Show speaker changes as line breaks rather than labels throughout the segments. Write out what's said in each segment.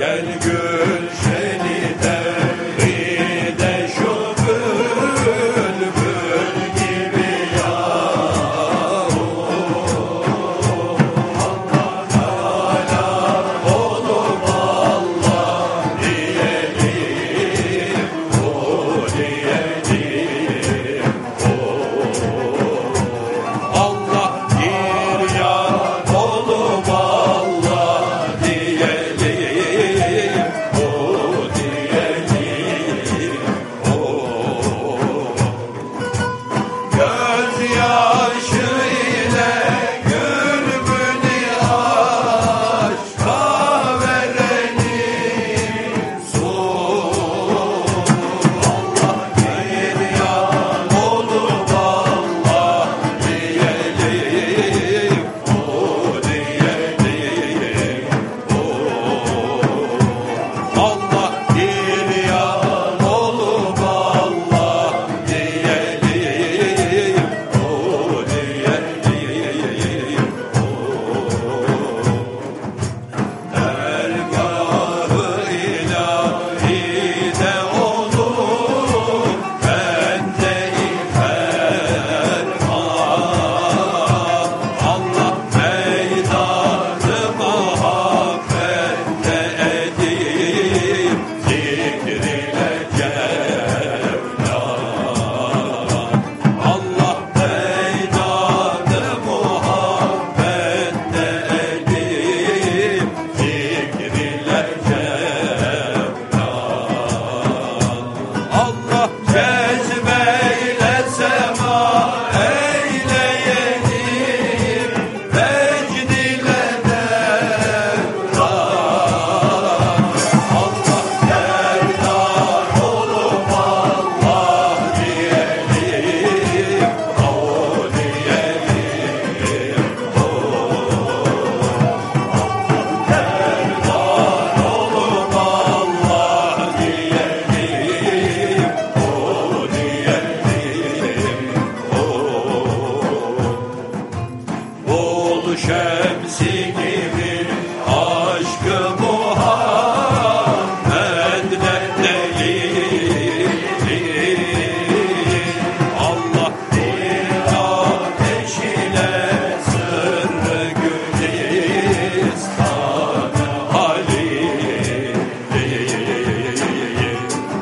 Gel gül şeni devride şu gibi yahu Allah Teala oğlum Allah diyelim o diyelim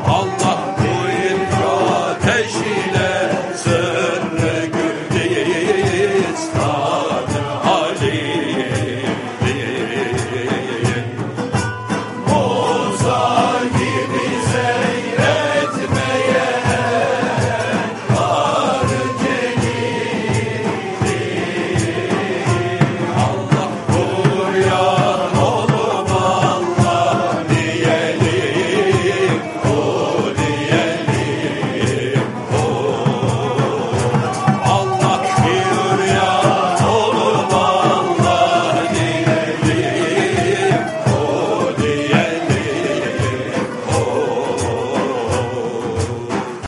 Allah.